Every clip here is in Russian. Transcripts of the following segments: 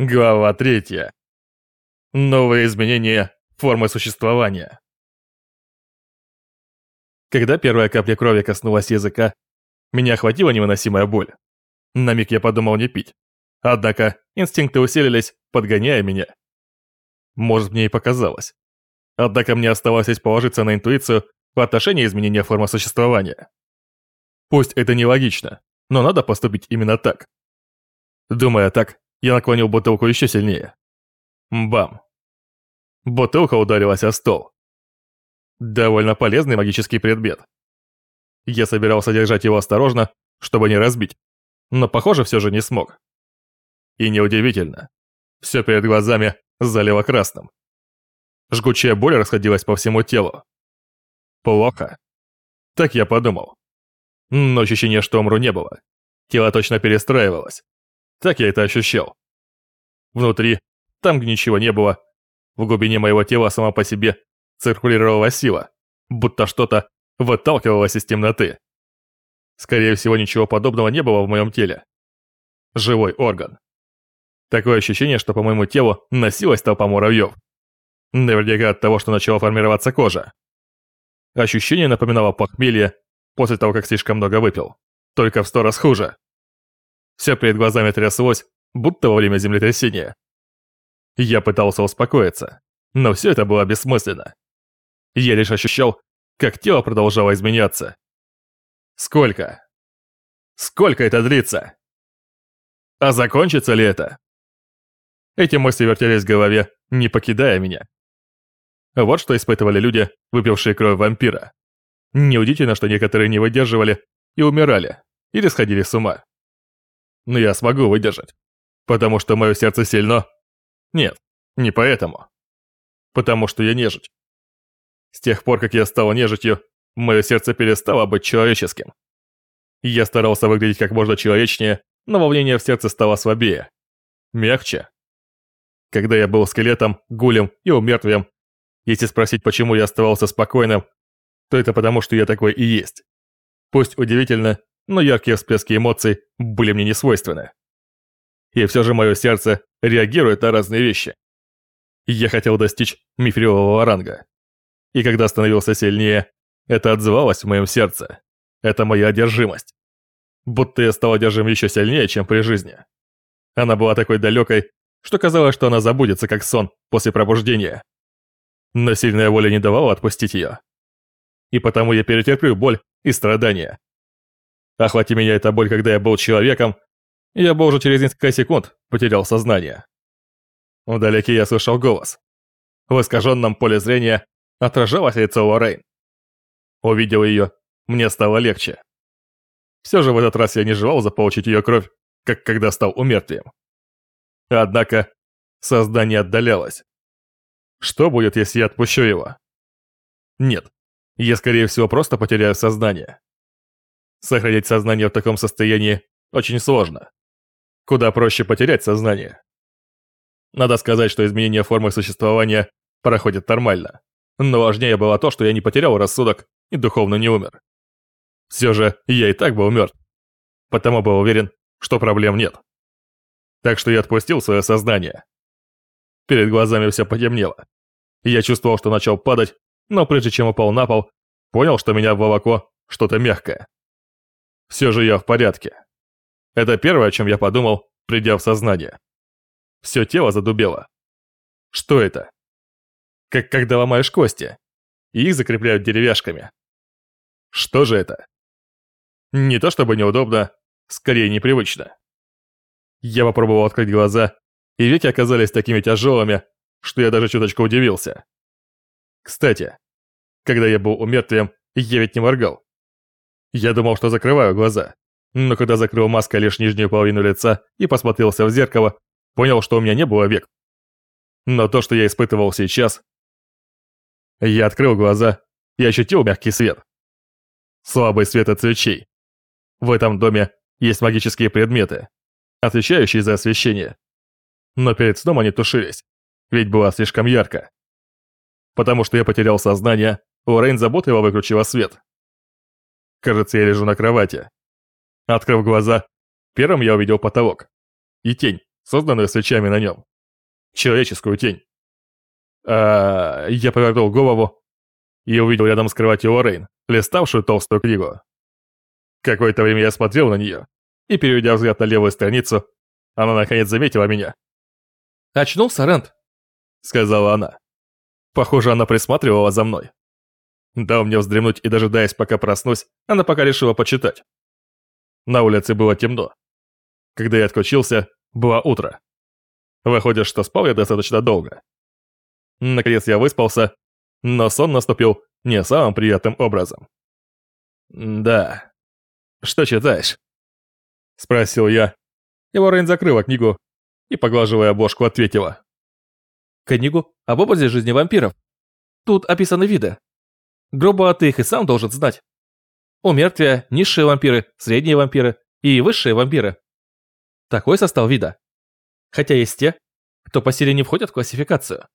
Глава третья. Новые изменения формы существования. Когда первая капля крови коснулась языка, меня охватила невыносимая боль. На миг я подумал не пить. Однако инстинкты усилились, подгоняя меня. Может, мне и показалось. Однако мне оставалось положиться на интуицию в отношении изменения формы существования. Пусть это нелогично, но надо поступить именно так. Думая так, я наклонил бутылку еще сильнее. Бам. Бутылка ударилась о стол. Довольно полезный магический предмет. Я собирался держать его осторожно, чтобы не разбить, но, похоже, все же не смог. И неудивительно. Все перед глазами залило красным. Жгучая боль расходилась по всему телу. Плохо. Так я подумал. Но ощущения, что умру, не было. Тело точно перестраивалось. Так я это ощущал. Внутри, там, где ничего не было, в глубине моего тела сама по себе циркулировала сила, будто что-то выталкивалось из темноты. Скорее всего, ничего подобного не было в моем теле. Живой орган. Такое ощущение, что по моему телу носилась толпа муравьев. Наверняка от того, что начала формироваться кожа. Ощущение напоминало похмелье после того, как слишком много выпил. Только в сто раз хуже. Все перед глазами тряслось, будто во время землетрясения. Я пытался успокоиться, но все это было бессмысленно. Я лишь ощущал, как тело продолжало изменяться. Сколько? Сколько это длится? А закончится ли это? Эти мысли вертелись в голове, не покидая меня. Вот что испытывали люди, выпившие кровь вампира. Неудивительно, что некоторые не выдерживали и умирали, или сходили с ума но я смогу выдержать. Потому что мое сердце сильно? Нет, не поэтому. Потому что я нежить. С тех пор, как я стал нежитью, мое сердце перестало быть человеческим. Я старался выглядеть как можно человечнее, но волнение в сердце стало слабее. Мягче. Когда я был скелетом, гулем и умертвием, если спросить, почему я оставался спокойным, то это потому, что я такой и есть. Пусть удивительно, но яркие всплески эмоций были мне не свойственны. И все же мое сердце реагирует на разные вещи. Я хотел достичь мифрилового ранга. И когда становился сильнее, это отзывалось в моем сердце. Это моя одержимость. Будто я стал одержим еще сильнее, чем при жизни. Она была такой далекой, что казалось, что она забудется как сон после пробуждения. Но сильная воля не давала отпустить ее. И потому я перетерплю боль и страдания, Охвати меня эта боль, когда я был человеком, я бы уже через несколько секунд потерял сознание. Вдалеке я слышал голос. В искаженном поле зрения отражалось лицо Лоррейн. Увидел ее, мне стало легче. Все же в этот раз я не желал заполучить ее кровь, как когда стал умертвием. Однако создание отдалялось. Что будет, если я отпущу его? Нет, я скорее всего просто потеряю сознание. Сохранять сознание в таком состоянии очень сложно. Куда проще потерять сознание. Надо сказать, что изменение формы существования проходит нормально. Но важнее было то, что я не потерял рассудок и духовно не умер. Все же я и так был мертв. Потому был уверен, что проблем нет. Так что я отпустил свое сознание. Перед глазами все потемнело. Я чувствовал, что начал падать, но прежде чем упал на пол, понял, что меня волоко что-то мягкое. Все же я в порядке. Это первое, о чем я подумал, придя в сознание. Все тело задубело. Что это? Как когда ломаешь кости, и их закрепляют деревяшками. Что же это? Не то чтобы неудобно, скорее непривычно. Я попробовал открыть глаза, и веки оказались такими тяжелыми, что я даже чуточку удивился. Кстати, когда я был умертвием, я ведь не моргал. Я думал, что закрываю глаза. Но когда закрыл маской лишь нижнюю половину лица и посмотрелся в зеркало, понял, что у меня не было век. Но то, что я испытывал сейчас... Я открыл глаза и ощутил мягкий свет. Слабый свет от свечей. В этом доме есть магические предметы, отвечающие за освещение. Но перед сном они тушились, ведь было слишком ярко. Потому что я потерял сознание, Лоррейн заботливо выключила свет, Кажется, я лежу на кровати. Открыв глаза, первым я увидел потолок. И тень, созданную свечами на нем. Человеческую тень. А я повернул голову и увидел рядом с кроватью Лоррейн, листавшую толстую книгу. Какое-то время я смотрел на нее, и, переведя взгляд на левую страницу, она наконец заметила меня. «Очнулся, Рент?» — сказала она. Похоже, она присматривала за мной. Дал мне вздремнуть и, дожидаясь, пока проснусь, она пока решила почитать. На улице было темно. Когда я отключился, было утро. Выходит, что спал я достаточно долго. Наконец я выспался, но сон наступил не самым приятным образом. «Да. Что читаешь?» Спросил я. И Лорен закрыла книгу и, поглаживая обложку, ответила. «Книгу об образе жизни вампиров. Тут описаны виды. Грубо ты их и сам должен знать. У мертвия низшие вампиры, средние вампиры и высшие вампиры. Такой состав вида. Хотя есть те, кто по силе не входят в классификацию.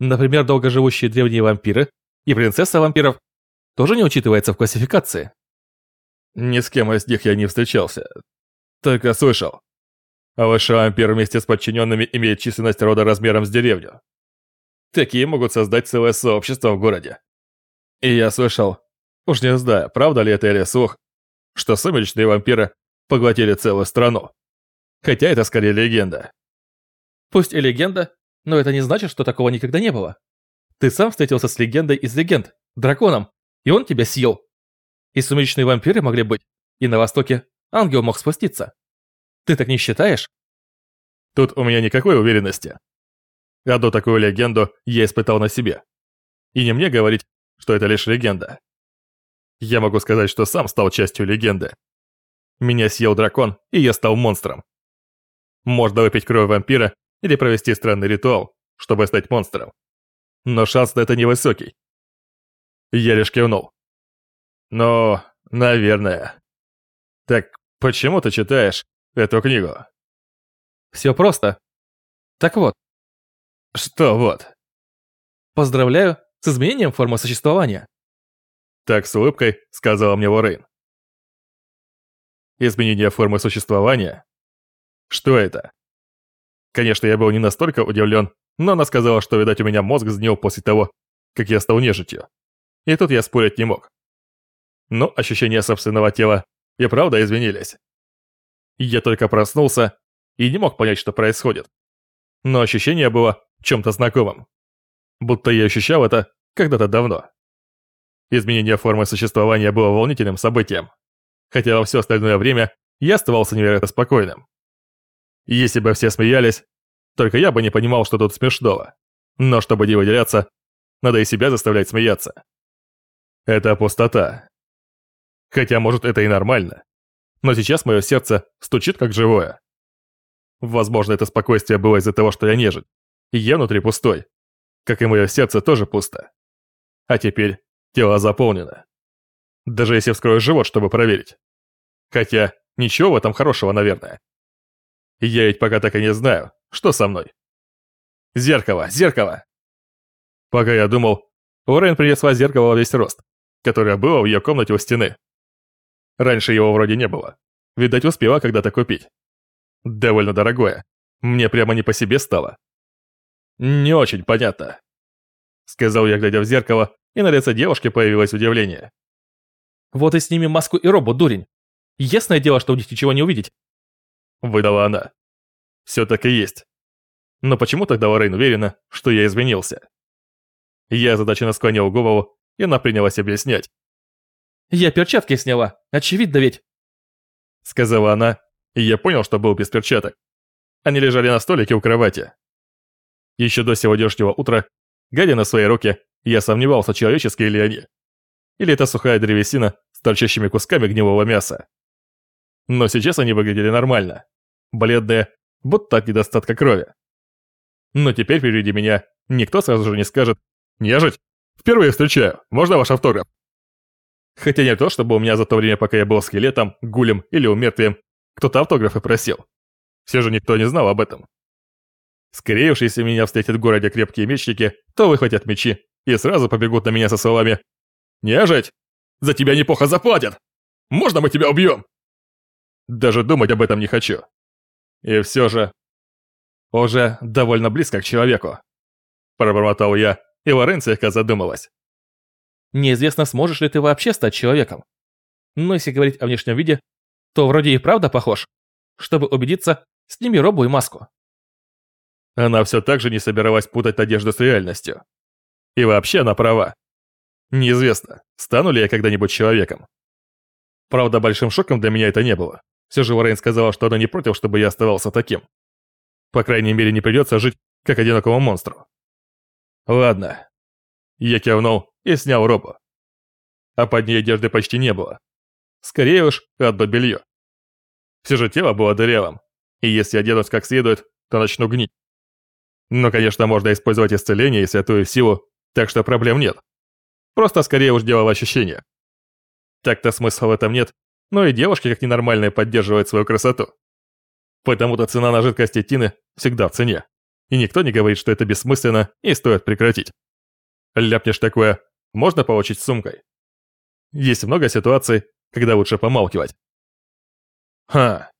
Например, долгоживущие древние вампиры и принцесса вампиров тоже не учитывается в классификации. Ни с кем из них я не встречался. Только слышал. А высший вампир вместе с подчиненными имеет численность рода размером с деревню. Такие могут создать целое сообщество в городе. И я слышал, уж не знаю, правда ли это или слух, что сумеречные вампиры поглотили целую страну. Хотя это скорее легенда. Пусть и легенда, но это не значит, что такого никогда не было. Ты сам встретился с легендой из легенд, драконом, и он тебя съел. И сумеречные вампиры могли быть, и на востоке ангел мог спуститься. Ты так не считаешь? Тут у меня никакой уверенности. Одну такую легенду я испытал на себе. И не мне говорить, что это лишь легенда. Я могу сказать, что сам стал частью легенды. Меня съел дракон, и я стал монстром. Можно выпить кровь вампира или провести странный ритуал, чтобы стать монстром. Но шанс на это невысокий. Я лишь кивнул. Но, наверное. Так почему ты читаешь эту книгу? Все просто. Так вот. Что вот? Поздравляю с изменением формы существования. Так с улыбкой сказала мне Лоррейн. Изменение формы существования? Что это? Конечно, я был не настолько удивлен, но она сказала, что, видать, у меня мозг сгнил после того, как я стал нежитью. И тут я спорить не мог. Но ощущения собственного тела и правда изменились. Я только проснулся и не мог понять, что происходит. Но ощущение было чем-то знакомым. Будто я ощущал это когда-то давно. Изменение формы существования было волнительным событием, хотя во все остальное время я оставался невероятно спокойным. Если бы все смеялись, только я бы не понимал, что тут смешного. Но чтобы не выделяться, надо и себя заставлять смеяться. Это пустота. Хотя, может, это и нормально. Но сейчас мое сердце стучит как живое. Возможно, это спокойствие было из-за того, что я нежить. И я внутри пустой. Как и мое сердце тоже пусто. А теперь тело заполнено. Даже если вскрою живот, чтобы проверить. Хотя, ничего в этом хорошего, наверное. Я ведь пока так и не знаю, что со мной. Зеркало, зеркало! Пока я думал, Уоррен принесла зеркало во весь рост, которое было в ее комнате у стены. Раньше его вроде не было. Видать, успела когда-то купить. Довольно дорогое. Мне прямо не по себе стало. Не очень понятно. Сказал я, глядя в зеркало, и на лице девушки появилось удивление. Вот и сними маску и робот, дурень. Ясное дело, что них ничего не увидеть. Выдала она. Все так и есть. Но почему тогда Лоррейн уверена, что я изменился? Я озадаченно склонил голову, и она принялась объяснять. «Я перчатки сняла, очевидно ведь!» Сказала она, и я понял, что был без перчаток. Они лежали на столике у кровати. Еще до сегодняшнего утра, глядя на свои руки, я сомневался, человеческие ли они. Или это сухая древесина с торчащими кусками гнилого мяса. Но сейчас они выглядели нормально. Бледные, будто от недостатка крови. Но теперь впереди меня никто сразу же не скажет «Нежить? Впервые встречаю, можно ваш автограф?» Хотя не то, чтобы у меня за то время, пока я был скелетом, гулем или умертвием, кто-то автографы просил. Все же никто не знал об этом. Скорее уж, если меня встретят в городе крепкие мечники, то выхватят мечи и сразу побегут на меня со словами «Нежить! За тебя неплохо заплатят! Можно мы тебя убьем?» Даже думать об этом не хочу. И все же, уже довольно близко к человеку. Пробормотал я, и Лорен слегка задумалась. Неизвестно, сможешь ли ты вообще стать человеком. Но если говорить о внешнем виде, то вроде и правда похож. Чтобы убедиться, сними робу и маску. Она все так же не собиралась путать надежду с реальностью. И вообще она права. Неизвестно, стану ли я когда-нибудь человеком. Правда, большим шоком для меня это не было. Все же Лоррейн сказала, что она не против, чтобы я оставался таким. По крайней мере, не придется жить, как одинокому монстру. Ладно. Я кивнул и снял робу. А под ней одежды почти не было. Скорее уж, одно белье. Все же тело было дырявым, и если оденусь как следует, то начну гнить. Но, конечно, можно использовать исцеление и святую силу, так что проблем нет. Просто скорее уж дело в ощущениях. Так-то смысла в этом нет, но и девушки как ненормальные поддерживают свою красоту. Потому-то цена на жидкости Тины всегда в цене. И никто не говорит, что это бессмысленно и стоит прекратить. Ляпнешь такое, можно получить сумкой. Есть много ситуаций, когда лучше помалкивать. Ха.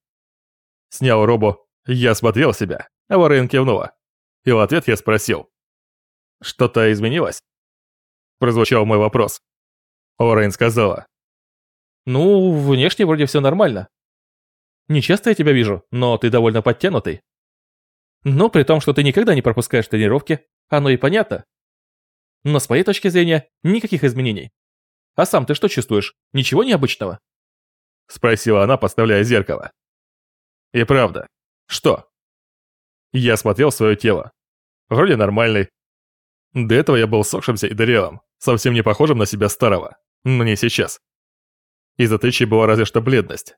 Снял робу, я смотрел себя, а Лорен кивнула. И в ответ я спросил. Что-то изменилось? Прозвучал мой вопрос. Лорен сказала. Ну, внешне вроде все нормально. Не я тебя вижу, но ты довольно подтянутый. Но при том, что ты никогда не пропускаешь тренировки, оно и понятно. Но с моей точки зрения, никаких изменений. А сам ты что чувствуешь? Ничего необычного? Спросила она, поставляя зеркало. И правда. Что? Я смотрел свое тело. Вроде нормальный. До этого я был сохшимся и дырявым, совсем не похожим на себя старого. Но не сейчас. Из отличий была разве что бледность.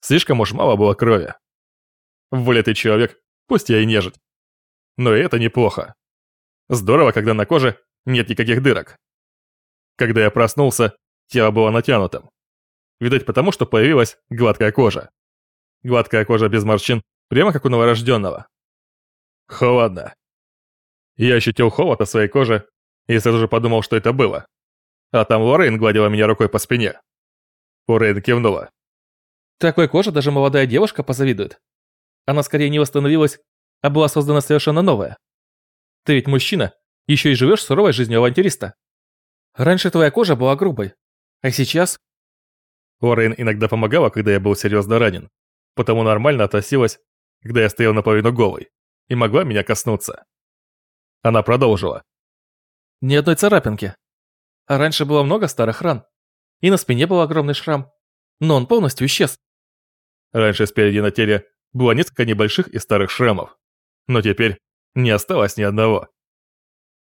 Слишком уж мало было крови. Вылитый человек, пусть я и нежить. Но это неплохо. Здорово, когда на коже нет никаких дырок. Когда я проснулся, тело было натянутым. Видать потому, что появилась гладкая кожа. Гладкая кожа без морщин, прямо как у новорожденного. Холодно. Я ощутил холод от своей кожи и сразу же подумал, что это было. А там Лоррейн гладила меня рукой по спине. Лоррейн кивнула. Такой коже даже молодая девушка позавидует. Она скорее не восстановилась, а была создана совершенно новая. Ты ведь мужчина, еще и живешь суровой жизнью авантюриста. Раньше твоя кожа была грубой, а сейчас... Лоррейн иногда помогала, когда я был серьезно ранен, потому нормально относилась, когда я стоял наполовину голый, и могла меня коснуться. Она продолжила. Ни одной царапинки. А раньше было много старых ран. И на спине был огромный шрам. Но он полностью исчез. Раньше спереди на теле было несколько небольших и старых шрамов. Но теперь не осталось ни одного.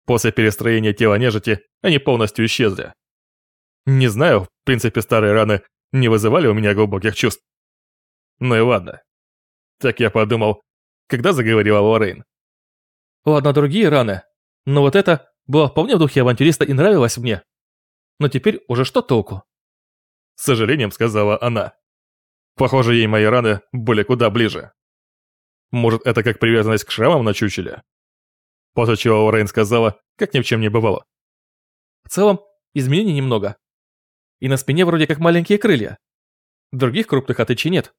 После перестроения тела нежити они полностью исчезли. Не знаю, в принципе старые раны не вызывали у меня глубоких чувств. Ну и ладно. Так я подумал, когда заговорила Лоррейн. Ладно, другие раны. Но вот это было вполне в духе авантюриста и нравилось мне. Но теперь уже что толку? С сожалением сказала она. Похоже, ей мои раны были куда ближе. Может, это как привязанность к шрамам на чучеле? После чего Лоррейн сказала, как ни в чем не бывало. В целом, изменений немного. И на спине вроде как маленькие крылья. Других крупных отличий нет.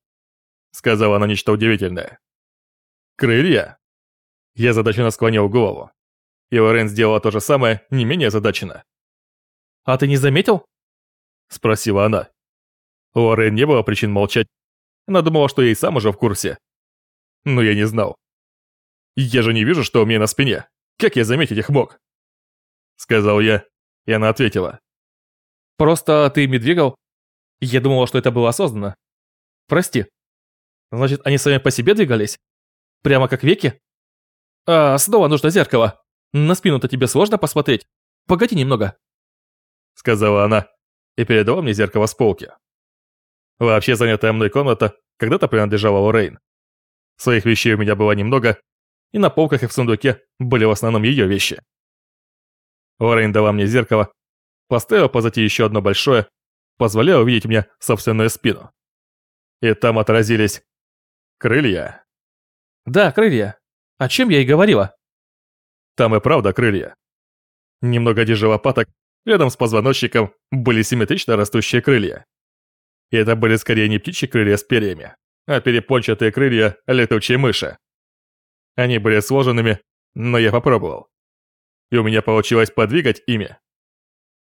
Сказала она нечто удивительное. Крылья? Я задаченно склонил голову. И Лорен сделала то же самое, не менее задаченно. «А ты не заметил?» Спросила она. Лорен не было причин молчать. Она думала, что я и сам уже в курсе. Но я не знал. Я же не вижу, что у меня на спине. Как я заметить их мог? Сказал я, и она ответила. Просто ты ими двигал? Я думала, что это было осознанно. Прости. Значит, они сами по себе двигались? Прямо как веки? А, снова нужно зеркало. На спину-то тебе сложно посмотреть. Погоди немного. Сказала она и передала мне зеркало с полки. Вообще занятая мной комната когда-то принадлежала Лоррейн. Своих вещей у меня было немного, и на полках и в сундуке были в основном ее вещи. Лоррейн дала мне зеркало, поставила позади еще одно большое, позволяя увидеть мне собственную спину. И там отразились крылья. Да, крылья. О чем я и говорила. Там и правда крылья. Немного ниже лопаток, рядом с позвоночником, были симметрично растущие крылья. И это были скорее не птичьи крылья с перьями, а перепончатые крылья летучей мыши. Они были сложенными, но я попробовал. И у меня получилось подвигать ими.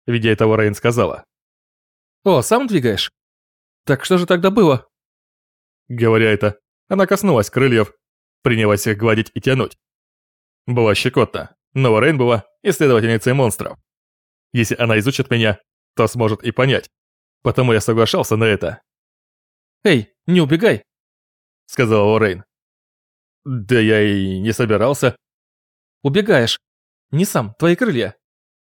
Видя этого, Рейн сказала. «О, сам двигаешь? Так что же тогда было?» Говоря это, она коснулась крыльев, принялась их гладить и тянуть. Было щекотно, но Рейн была исследовательницей монстров. Если она изучит меня, то сможет и понять. Потому я соглашался на это. «Эй, не убегай!» — сказала Лоррейн. «Да я и не собирался». «Убегаешь. Не сам, твои крылья.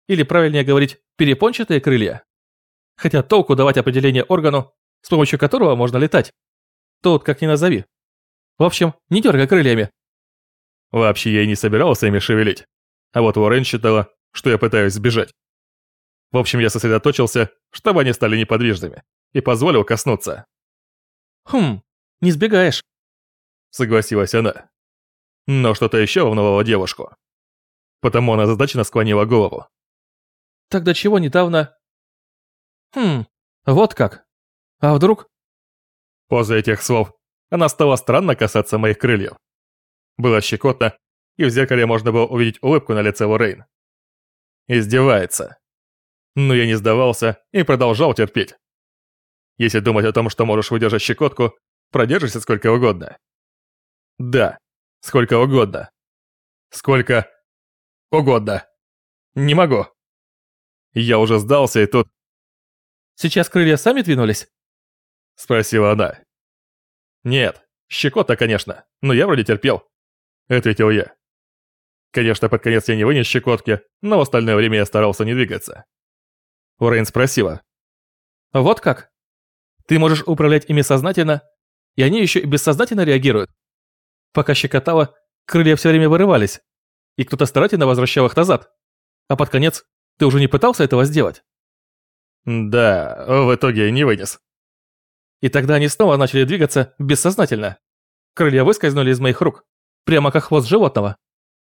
Или правильнее говорить, перепончатые крылья. Хотя толку давать определение органу, с помощью которого можно летать. Тут как ни назови. В общем, не дергай крыльями». Вообще я и не собирался ими шевелить. А вот Уоррен считала, что я пытаюсь сбежать. В общем, я сосредоточился, чтобы они стали неподвижными, и позволил коснуться. «Хм, не сбегаешь», — согласилась она. Но что-то еще волновало девушку. Потому она задачно склонила голову. «Тогда чего недавно...» «Хм, вот как. А вдруг...» После этих слов она стала странно касаться моих крыльев. Было щекотно, и в зеркале можно было увидеть улыбку на лице Лоррейн. Издевается. Но я не сдавался и продолжал терпеть. Если думать о том, что можешь выдержать щекотку, продержишься сколько угодно. Да, сколько угодно. Сколько угодно. Не могу. Я уже сдался, и тут... «Сейчас крылья сами двинулись?» Спросила она. «Нет, щекота, конечно, но я вроде терпел», — ответил я. Конечно, под конец я не вынес щекотки, но в остальное время я старался не двигаться. Урейн спросила. «Вот как? Ты можешь управлять ими сознательно, и они еще и бессознательно реагируют. Пока щекотало, крылья все время вырывались, и кто-то старательно возвращал их назад. А под конец ты уже не пытался этого сделать?» «Да, в итоге не вынес». И тогда они снова начали двигаться бессознательно. Крылья выскользнули из моих рук, прямо как хвост животного.